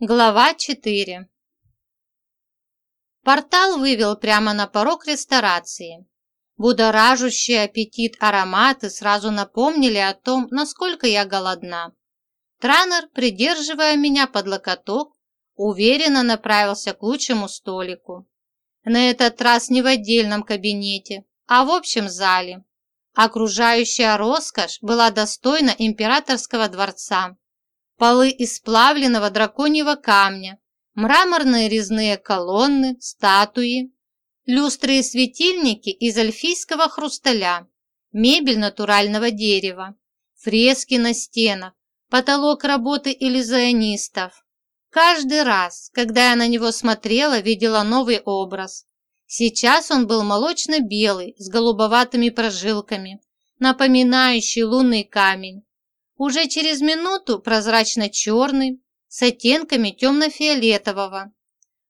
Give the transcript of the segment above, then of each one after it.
Глава 4 Портал вывел прямо на порог ресторации. Будоражущие аппетит ароматы сразу напомнили о том, насколько я голодна. Транер, придерживая меня под локоток, уверенно направился к лучшему столику. На этот раз не в отдельном кабинете, а в общем зале. Окружающая роскошь была достойна императорского дворца. Полы из плавленного драконьего камня, мраморные резные колонны, статуи, люстры и светильники из эльфийского хрусталя, мебель натурального дерева, фрески на стенах, потолок работы иллюзионистов. Каждый раз, когда я на него смотрела, видела новый образ. Сейчас он был молочно-белый, с голубоватыми прожилками, напоминающий лунный камень. Уже через минуту прозрачно-черный, с оттенками темно-фиолетового.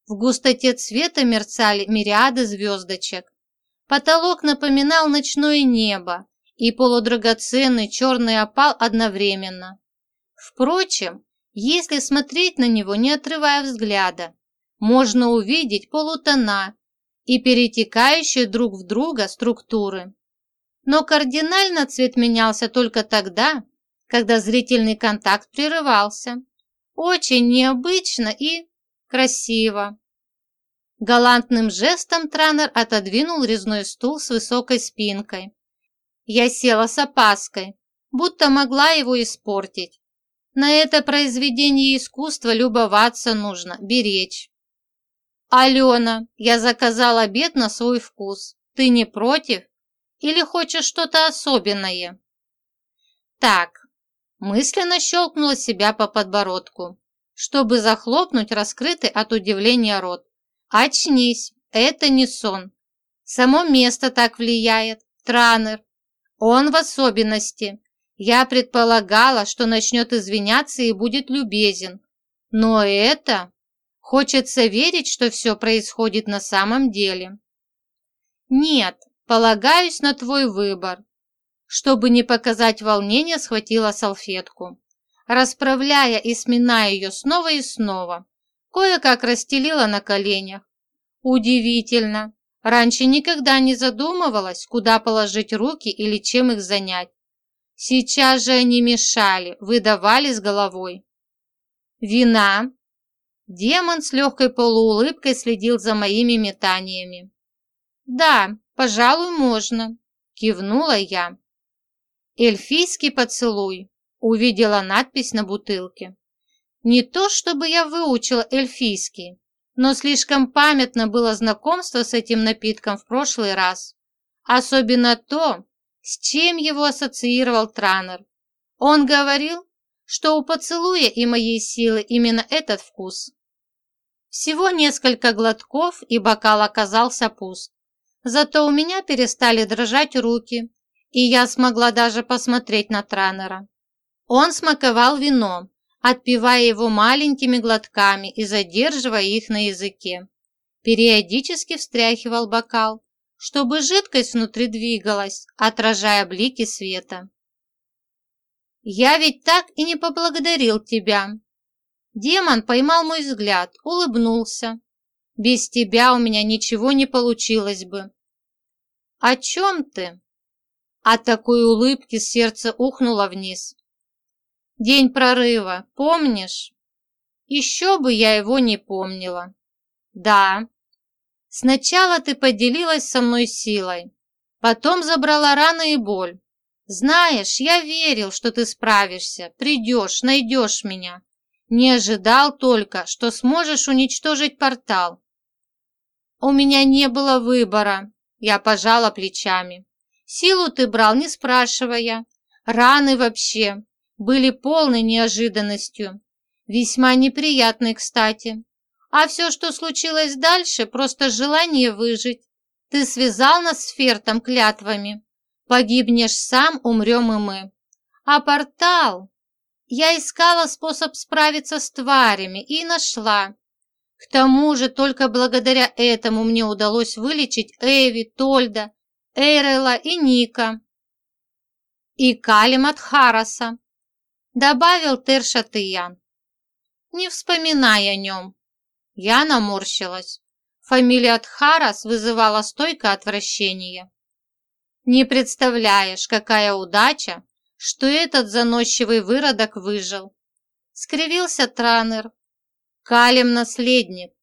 В густоте цвета мерцали мириады звездочек. Потолок напоминал ночное небо и полудрагоценный черный опал одновременно. Впрочем, если смотреть на него, не отрывая взгляда, можно увидеть полутона и перетекающие друг в друга структуры. Но кардинально цвет менялся только тогда, когда зрительный контакт прерывался. Очень необычно и красиво. Галантным жестом Транер отодвинул резной стул с высокой спинкой. Я села с опаской, будто могла его испортить. На это произведение искусства любоваться нужно, беречь. «Алена, я заказал обед на свой вкус. Ты не против? Или хочешь что-то особенное?» «Так, Мысленно щелкнула себя по подбородку, чтобы захлопнуть раскрытый от удивления рот. «Очнись, это не сон. Само место так влияет. Транер. Он в особенности. Я предполагала, что начнет извиняться и будет любезен. Но это... Хочется верить, что все происходит на самом деле. Нет, полагаюсь на твой выбор. Чтобы не показать волнения, схватила салфетку. Расправляя и сминая ее снова и снова, кое-как расстелила на коленях. Удивительно. Раньше никогда не задумывалась, куда положить руки или чем их занять. Сейчас же они мешали, выдавали с головой. «Вина?» Демон с легкой полуулыбкой следил за моими метаниями. «Да, пожалуй, можно», – кивнула я. «Эльфийский поцелуй», – увидела надпись на бутылке. Не то, чтобы я выучила эльфийский, но слишком памятно было знакомство с этим напитком в прошлый раз. Особенно то, с чем его ассоциировал Транер. Он говорил, что у поцелуя и моей силы именно этот вкус. Всего несколько глотков, и бокал оказался пуст. Зато у меня перестали дрожать руки, и я смогла даже посмотреть на Транера. Он смаковал вино, отпивая его маленькими глотками и задерживая их на языке. Периодически встряхивал бокал, чтобы жидкость внутри двигалась, отражая блики света. «Я ведь так и не поблагодарил тебя». Демон поймал мой взгляд, улыбнулся. «Без тебя у меня ничего не получилось бы». «О чем ты?» От такой улыбки сердце ухнуло вниз. День прорыва, помнишь? Еще бы я его не помнила. Да. Сначала ты поделилась со мной силой, потом забрала раны и боль. Знаешь, я верил, что ты справишься, придешь, найдешь меня. Не ожидал только, что сможешь уничтожить портал. У меня не было выбора, я пожала плечами. Силу ты брал, не спрашивая. Раны вообще были полной неожиданностью. Весьма неприятной, кстати. А все, что случилось дальше, просто желание выжить. Ты связал нас с Фертом клятвами. Погибнешь сам, умрем и мы. А портал... Я искала способ справиться с тварями и нашла. К тому же только благодаря этому мне удалось вылечить Эви, Тольда Эйрела и Ника. И Калимат Хараса, добавил Тершатыян. Не вспоминай о нем. Я наморщилась. Фамилия Тхарас вызывала стойкое отвращение. Не представляешь, какая удача, что этот заносчивый выродок выжил. Скривился Транер. Калим наследник.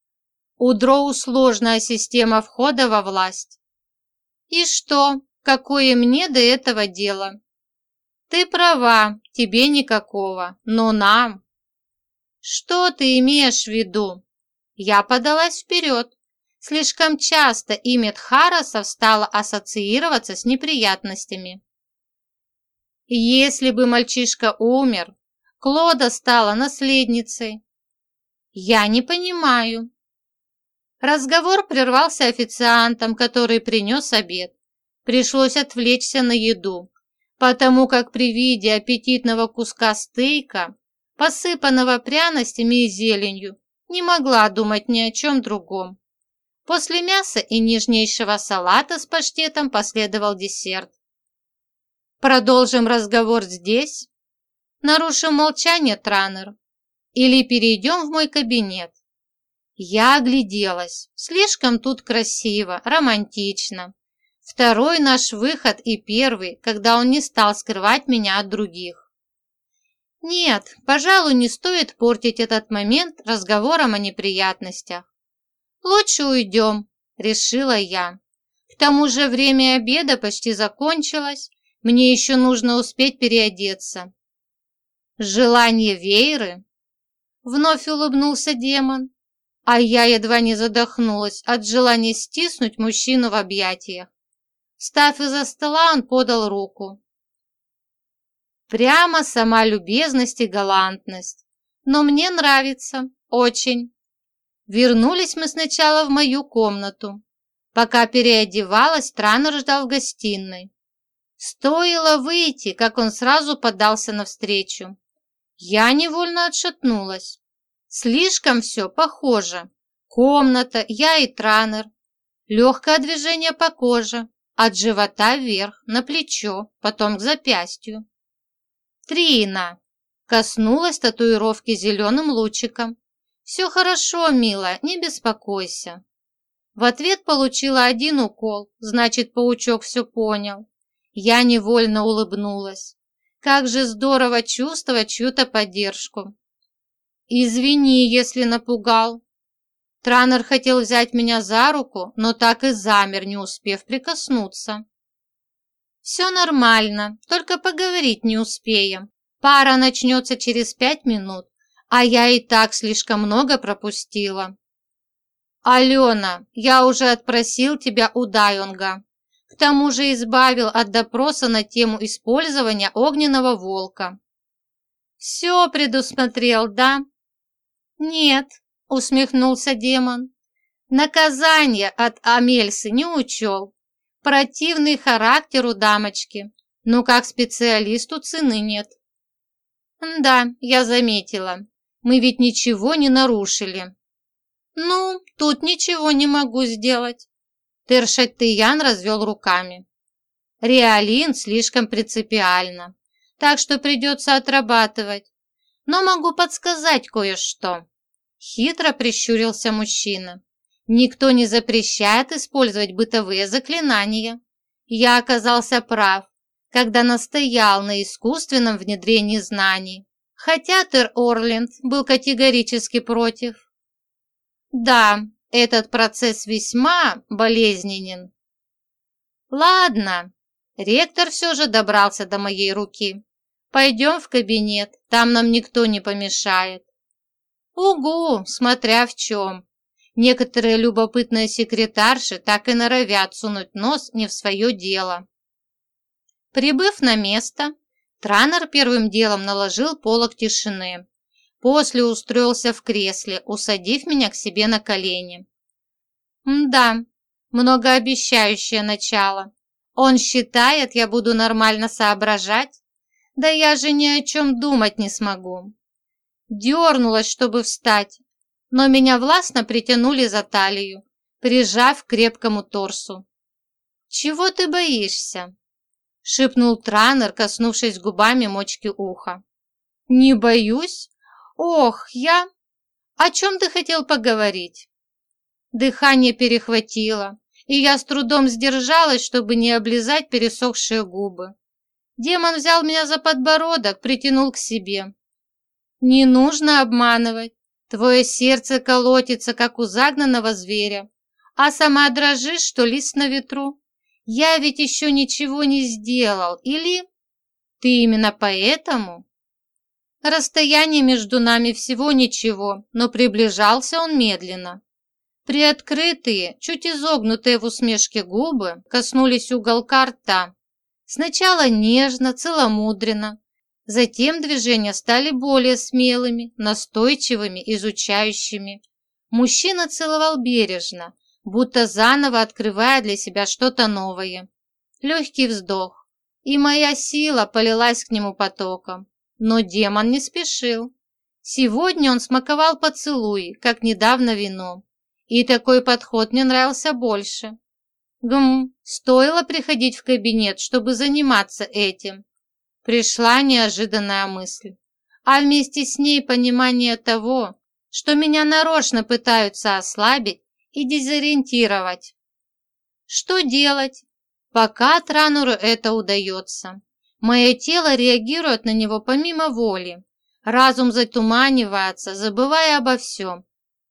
У Дроу сложная система входа во власть. И что, какое мне до этого дело? Ты права, тебе никакого, но нам... Что ты имеешь в виду? Я подалась вперед. Слишком часто имя Тхарасов стало ассоциироваться с неприятностями. Если бы мальчишка умер, Клода стала наследницей. Я не понимаю. Разговор прервался официантом, который принес обед. Пришлось отвлечься на еду, потому как при виде аппетитного куска стейка, посыпанного пряностями и зеленью, не могла думать ни о чем другом. После мяса и нежнейшего салата с паштетом последовал десерт. «Продолжим разговор здесь?» «Нарушим молчание, Транер. Или перейдем в мой кабинет?» Я огляделась. Слишком тут красиво, романтично. Второй наш выход и первый, когда он не стал скрывать меня от других. Нет, пожалуй, не стоит портить этот момент разговором о неприятностях. Лучше уйдем, решила я. К тому же время обеда почти закончилось, мне еще нужно успеть переодеться. Желание Вейры? Вновь улыбнулся демон а я едва не задохнулась от желания стиснуть мужчину в объятиях. Встав из-за стола, он подал руку. Прямо сама любезность и галантность. Но мне нравится, очень. Вернулись мы сначала в мою комнату. Пока переодевалась, Транер ждал в гостиной. Стоило выйти, как он сразу подался навстречу. Я невольно отшатнулась. Слишком все похоже. Комната, я и Транер. Легкое движение по коже, от живота вверх, на плечо, потом к запястью. Трина. Коснулась татуировки зеленым лучиком. «Все хорошо, милая, не беспокойся». В ответ получила один укол, значит, паучок все понял. Я невольно улыбнулась. Как же здорово чувствовать чью-то поддержку. «Извини, если напугал». Транер хотел взять меня за руку, но так и замер, не успев прикоснуться. «Все нормально, только поговорить не успеем. Пара начнется через пять минут, а я и так слишком много пропустила». «Алена, я уже отпросил тебя у Дайонга. К тому же избавил от допроса на тему использования огненного волка». «Все предусмотрел, да?» «Нет», — усмехнулся демон. «Наказание от Амельсы не учел. Противный характер у дамочки, но как специалисту цены нет». «Да, я заметила. Мы ведь ничего не нарушили». «Ну, тут ничего не могу сделать». Тершаттыян развел руками. «Реалин слишком принципиально, так что придется отрабатывать но могу подсказать кое-что». Хитро прищурился мужчина. «Никто не запрещает использовать бытовые заклинания. Я оказался прав, когда настоял на искусственном внедрении знаний, хотя Тер Орленд был категорически против. Да, этот процесс весьма болезненен. Ладно, ректор все же добрался до моей руки. Пойдем в кабинет, там нам никто не помешает. Угу, смотря в чем. Некоторые любопытные секретарши так и норовят сунуть нос не в свое дело. Прибыв на место, Транер первым делом наложил полог тишины. После устроился в кресле, усадив меня к себе на колени. Да, многообещающее начало. Он считает, я буду нормально соображать? Да я же ни о чем думать не смогу. Дернулась, чтобы встать, но меня властно притянули за талию, прижав к крепкому торсу. «Чего ты боишься?» — шепнул Транер, коснувшись губами мочки уха. «Не боюсь? Ох, я... О чем ты хотел поговорить?» Дыхание перехватило, и я с трудом сдержалась, чтобы не облизать пересохшие губы. Демон взял меня за подбородок, притянул к себе. «Не нужно обманывать. Твое сердце колотится, как у загнанного зверя, а сама дрожишь, что лист на ветру. Я ведь еще ничего не сделал, или...» «Ты именно поэтому?» Расстояние между нами всего ничего, но приближался он медленно. Приоткрытые, чуть изогнутые в усмешке губы коснулись уголка рта. Сначала нежно, целомудренно, затем движения стали более смелыми, настойчивыми, изучающими. Мужчина целовал бережно, будто заново открывая для себя что-то новое. Легкий вздох, и моя сила полилась к нему потоком. Но демон не спешил. Сегодня он смаковал поцелуй, как недавно вино. И такой подход мне нравился больше. Гм, стоило приходить в кабинет, чтобы заниматься этим. Пришла неожиданная мысль. А вместе с ней понимание того, что меня нарочно пытаются ослабить и дезориентировать. Что делать? Пока Трануру это удается. Мое тело реагирует на него помимо воли. Разум затуманивается, забывая обо всем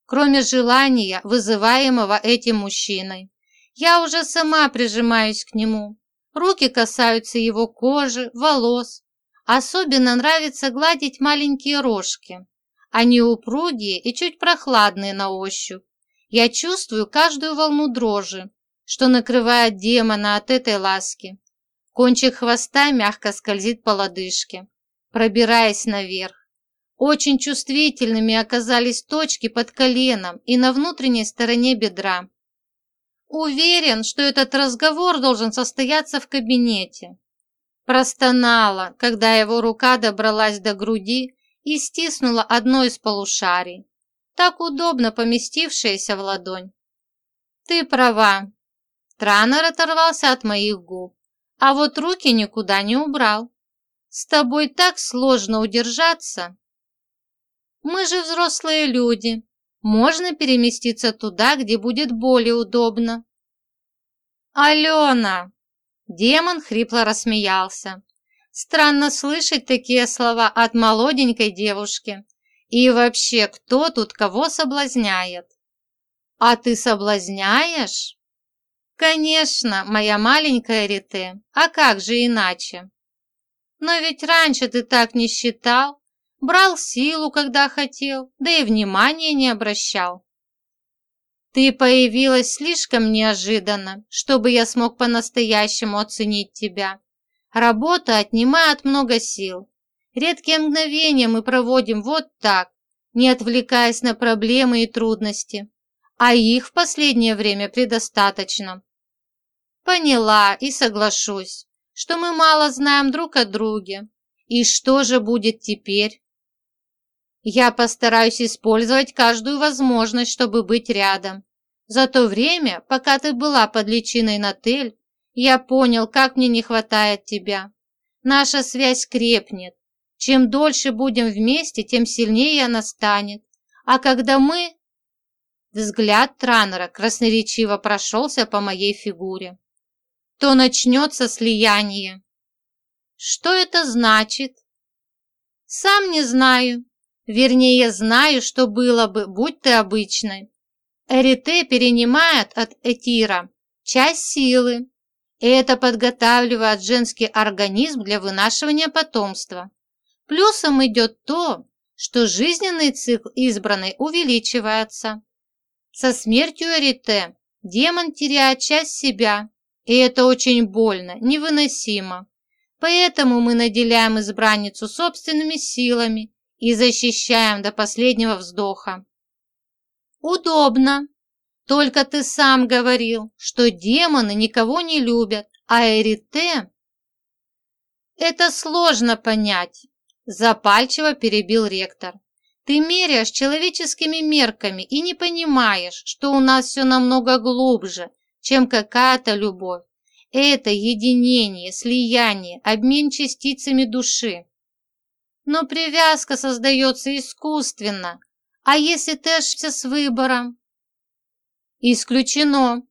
кроме желания, вызываемого этим мужчиной. Я уже сама прижимаюсь к нему. Руки касаются его кожи, волос. Особенно нравится гладить маленькие рожки. Они упругие и чуть прохладные на ощупь. Я чувствую каждую волну дрожи, что накрывает демона от этой ласки. Кончик хвоста мягко скользит по лодыжке, пробираясь наверх. Очень чувствительными оказались точки под коленом и на внутренней стороне бедра. Уверен, что этот разговор должен состояться в кабинете. Простонала, когда его рука добралась до груди и стиснула одно из полушарий, так удобно поместившееся в ладонь. Ты права. Транер оторвался от моих губ, а вот руки никуда не убрал. С тобой так сложно удержаться. Мы же взрослые люди. Можно переместиться туда, где будет более удобно. Алена! Демон хрипло рассмеялся. Странно слышать такие слова от молоденькой девушки. И вообще, кто тут кого соблазняет? А ты соблазняешь? Конечно, моя маленькая Рите. А как же иначе? Но ведь раньше ты так не считал брал силу, когда хотел, да и внимания не обращал. Ты появилась слишком неожиданно, чтобы я смог по-настоящему оценить тебя. Работа отнимает много сил. Редкие мгновения мы проводим вот так, не отвлекаясь на проблемы и трудности, а их в последнее время предостаточно. Поняла и соглашусь, что мы мало знаем друг о друге. И что же будет теперь? Я постараюсь использовать каждую возможность, чтобы быть рядом. За то время, пока ты была под личиной Натель, я понял, как мне не хватает тебя. Наша связь крепнет. Чем дольше будем вместе, тем сильнее она станет. А когда мы... Взгляд Транера красноречиво прошелся по моей фигуре. То начнется слияние. Что это значит? Сам не знаю. Вернее, знаю, что было бы, будь ты обычной. Эрите перенимает от Этира часть силы, и это подготавливает женский организм для вынашивания потомства. Плюсом идет то, что жизненный цикл избранной увеличивается. Со смертью Эрите демон теряет часть себя, и это очень больно, невыносимо. Поэтому мы наделяем избранницу собственными силами и защищаем до последнего вздоха. Удобно. Только ты сам говорил, что демоны никого не любят, а Эрите... Это сложно понять, запальчиво перебил ректор. Ты меряешь человеческими мерками и не понимаешь, что у нас все намного глубже, чем какая-то любовь. Это единение, слияние, обмен частицами души. Но привязка создается искусственно, А если ты ошибся с выбором? Исключено.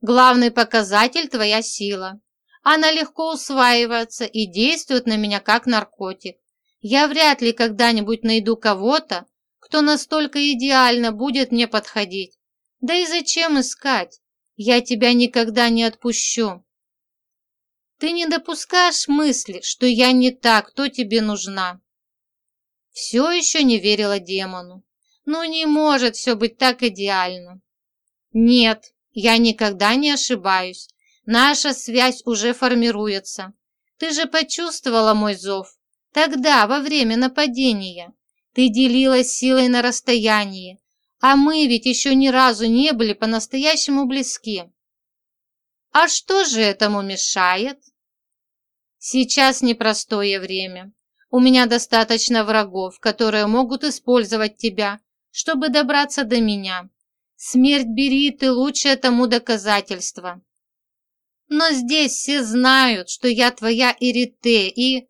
Главный показатель – твоя сила. Она легко усваивается и действует на меня как наркотик. Я вряд ли когда-нибудь найду кого-то, кто настолько идеально будет мне подходить. Да и зачем искать? Я тебя никогда не отпущу. Ты не допускаешь мысли, что я не та, кто тебе нужна. Все еще не верила демону. Ну не может все быть так идеально. Нет, я никогда не ошибаюсь. Наша связь уже формируется. Ты же почувствовала мой зов. Тогда, во время нападения. Ты делилась силой на расстоянии. А мы ведь еще ни разу не были по-настоящему близки. А что же этому мешает? Сейчас непростое время. У меня достаточно врагов, которые могут использовать тебя, чтобы добраться до меня. Смерть Бериты – лучшее тому доказательство. Но здесь все знают, что я твоя Ирите, и...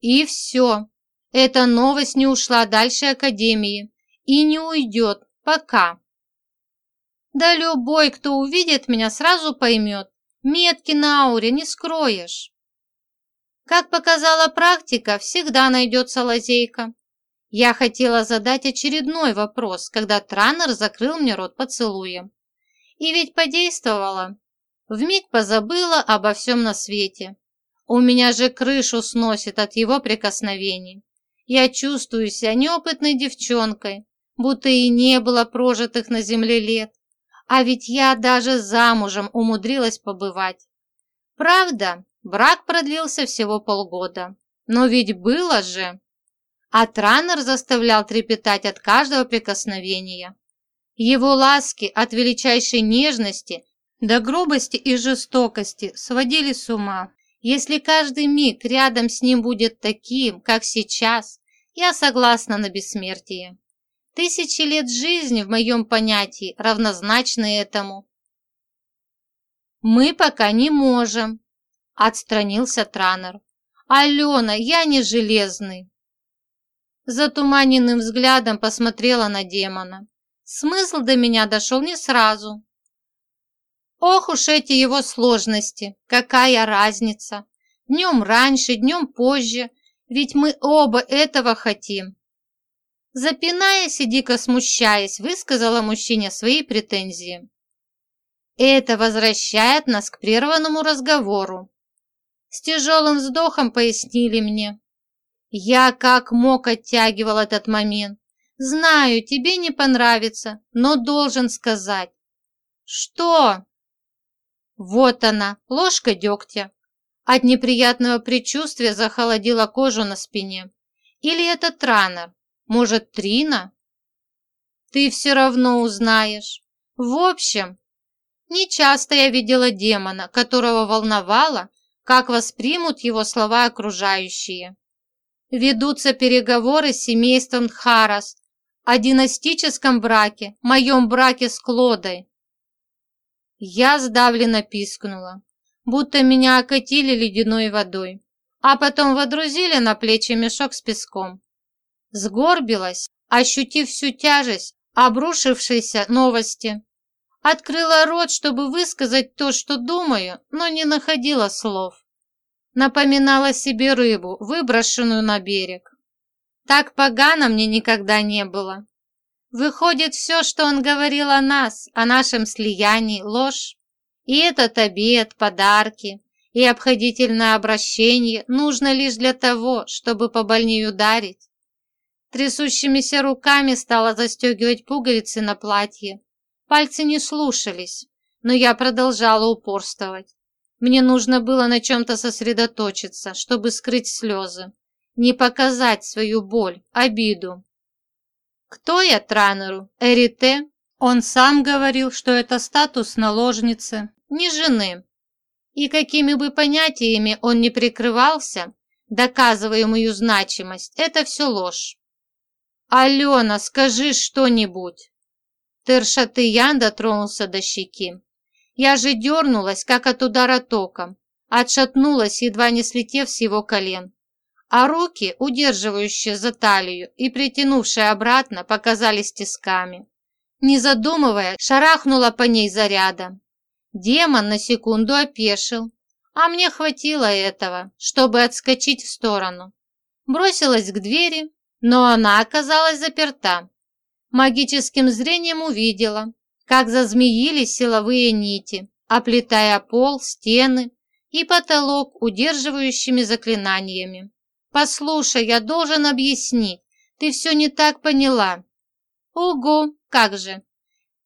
И все. Эта новость не ушла дальше Академии и не уйдет, пока. Да любой, кто увидит меня, сразу поймет. Метки на ауре не скроешь. Как показала практика, всегда найдется лазейка. Я хотела задать очередной вопрос, когда Транер закрыл мне рот поцелуем. И ведь подействовала. Вмиг позабыла обо всем на свете. У меня же крышу сносит от его прикосновений. Я чувствую себя неопытной девчонкой, будто и не было прожитых на земле лет. А ведь я даже замужем умудрилась побывать. Правда, брак продлился всего полгода. Но ведь было же. А Транер заставлял трепетать от каждого прикосновения. Его ласки от величайшей нежности до грубости и жестокости сводили с ума. Если каждый миг рядом с ним будет таким, как сейчас, я согласна на бессмертие. Тысячи лет жизни в моем понятии равнозначны этому. «Мы пока не можем», – отстранился Транер. «Алена, я не железный». Затуманенным взглядом посмотрела на демона. Смысл до меня дошел не сразу. Ох уж эти его сложности, какая разница. Днем раньше, днем позже, ведь мы оба этого хотим. Запинаясь и дико смущаясь, высказала мужчине свои претензии. Это возвращает нас к прерванному разговору. С тяжелым вздохом пояснили мне. Я как мог оттягивал этот момент. Знаю, тебе не понравится, но должен сказать. Что? Вот она, ложка дегтя. От неприятного предчувствия захолодила кожу на спине. Или это Транер? Может, Трина? Ты все равно узнаешь. В общем, нечасто я видела демона, которого волновало, как воспримут его слова окружающие. Ведутся переговоры с семейством Тхарас о династическом браке, моем браке с Клодой. Я сдавленно пискнула, будто меня окатили ледяной водой, а потом водрузили на плечи мешок с песком. Сгорбилась, ощутив всю тяжесть обрушившейся новости. Открыла рот, чтобы высказать то, что думаю, но не находила слов. Напоминала себе рыбу, выброшенную на берег. Так погано мне никогда не было. Выходит, все, что он говорил о нас, о нашем слиянии, ложь. И этот обед, подарки и обходительное обращение нужно лишь для того, чтобы побольнее ударить. Трясущимися руками стала застегивать пуговицы на платье. Пальцы не слушались, но я продолжала упорствовать. Мне нужно было на чем-то сосредоточиться, чтобы скрыть слезы, не показать свою боль, обиду. Кто я Транеру? Эрите? Он сам говорил, что это статус наложницы, не жены. И какими бы понятиями он ни прикрывался, доказывая мою значимость, это все ложь. «Алена, скажи что-нибудь!» Тершатыян дотронулся до щеки. Я же дернулась, как от удара током, отшатнулась, едва не слетев с его колен. а руки, удерживающие за талию и притянувшие обратно, показались тисками. Не задумывая, шарахнула по ней зарядом. Демон на секунду опешил, а мне хватило этого, чтобы отскочить в сторону. Бросилась к двери, но она оказалась заперта. Магическим зрением увидела, как зазмеились силовые нити, оплетая пол, стены и потолок удерживающими заклинаниями. «Послушай, я должен объяснить, ты все не так поняла». «Ого, как же!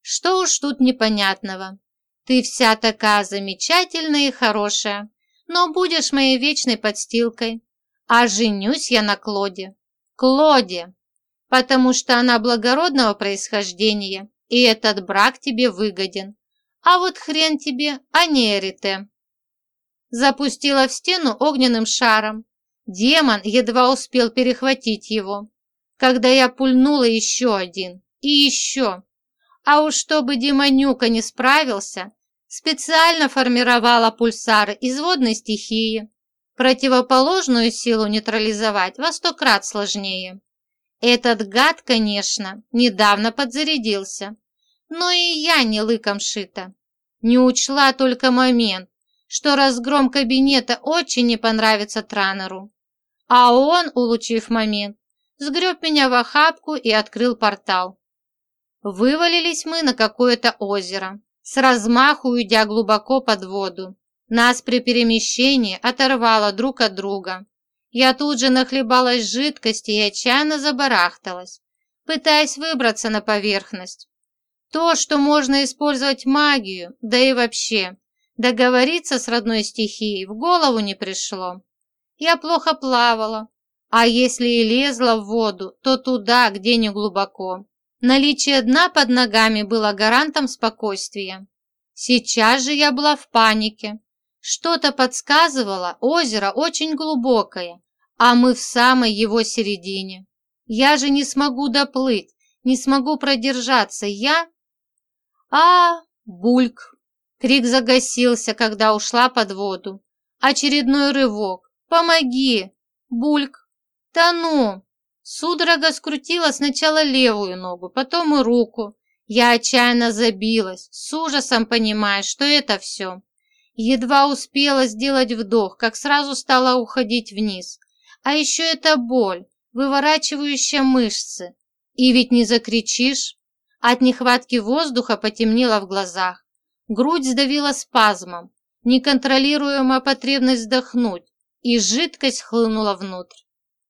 Что уж тут непонятного? Ты вся такая замечательная и хорошая, но будешь моей вечной подстилкой. А женюсь я на Клоде. Клоде, потому что она благородного происхождения, и этот брак тебе выгоден. А вот хрен тебе, а не Эрите. Запустила в стену огненным шаром. Демон едва успел перехватить его, когда я пульнула еще один и еще. А уж чтобы демонюка не справился, специально формировала пульсары из водной стихии. Противоположную силу нейтрализовать во сто крат сложнее. Этот гад, конечно, недавно подзарядился, но и я не лыком шита. Не учла только момент, что разгром кабинета очень не понравится Транеру. А он, улучив момент, сгреб меня в охапку и открыл портал. Вывалились мы на какое-то озеро, с размаху уйдя глубоко под воду. Нас при перемещении оторвало друг от друга. Я тут же нахлебалась жидкости и отчаянно забарахталась, пытаясь выбраться на поверхность. То, что можно использовать магию, да и вообще, договориться с родной стихией в голову не пришло. Я плохо плавала, а если и лезла в воду, то туда, где не глубоко. Наличие дна под ногами было гарантом спокойствия. Сейчас же я была в панике. Что-то подсказывало, озеро очень глубокое, а мы в самой его середине. Я же не смогу доплыть, не смогу продержаться. Я... А, бульк. Крик загасился, когда ушла под воду. Очередной рывок. Помоги! Бульк! Тону! Судорога скрутила сначала левую ногу, потом и руку. Я отчаянно забилась, с ужасом понимая, что это все. Едва успела сделать вдох, как сразу стала уходить вниз. А еще эта боль, выворачивающая мышцы. И ведь не закричишь. От нехватки воздуха потемнело в глазах. Грудь сдавила спазмом, неконтролируемая потребность вдохнуть, и жидкость хлынула внутрь.